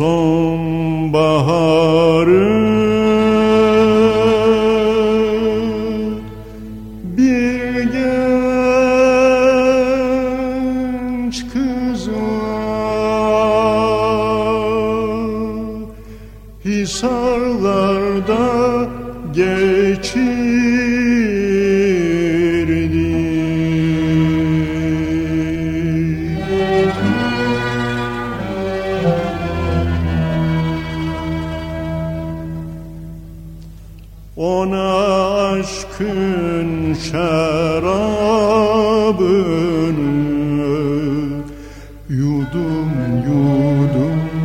sonbaharı. Bir genç kız var. Hisarlarda geçirdi Ona aşkın şarabını Yudum yudum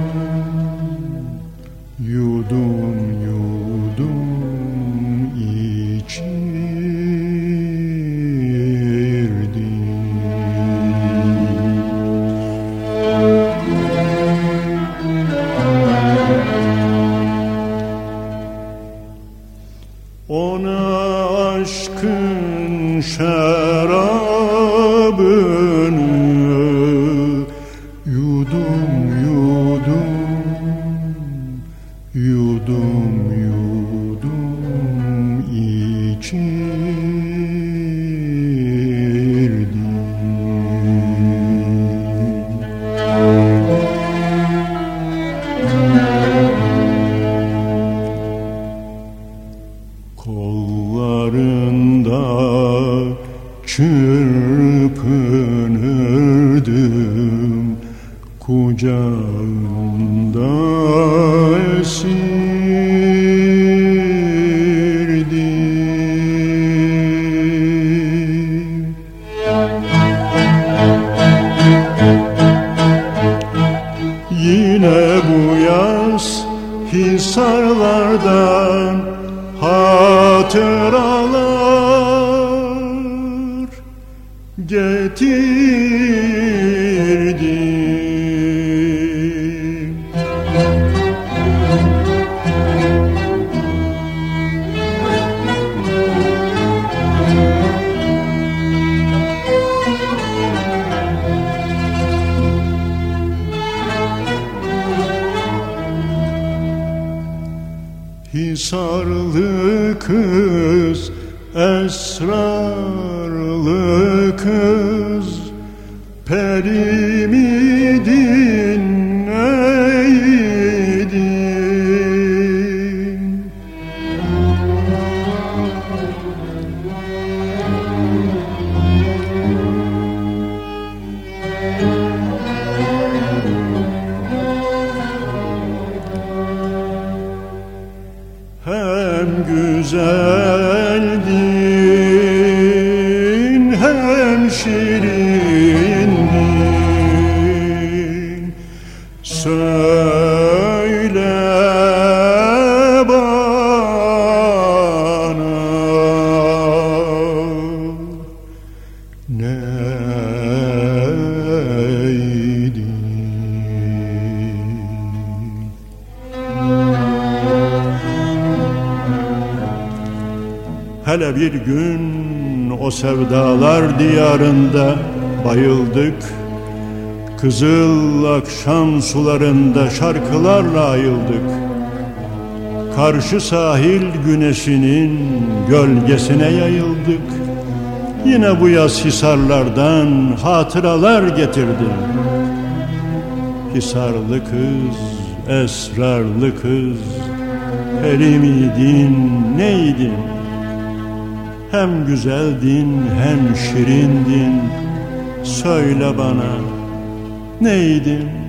Ona aşkın şarabını çırpınırdım Kucağında esirdim Yine bu yaz Hisarlardan hatıralar getirdi Hisarlı kız, esrarlı kız Peri miydin neydin Hem güzeldin hem şirindin Söyle bana neydin Hele bir gün o sevdalar diyarında bayıldık. Kızıl akşam sularında şarkılarla ayıldık. Karşı sahil güneşinin gölgesine yayıldık. Yine bu yaz hisarlardan hatıralar getirdi Hisarlı kız, esrarlı kız Peri miydin, neydin? Hem güzeldin hem şirindin Söyle bana neydin?